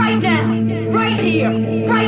right now, right here, right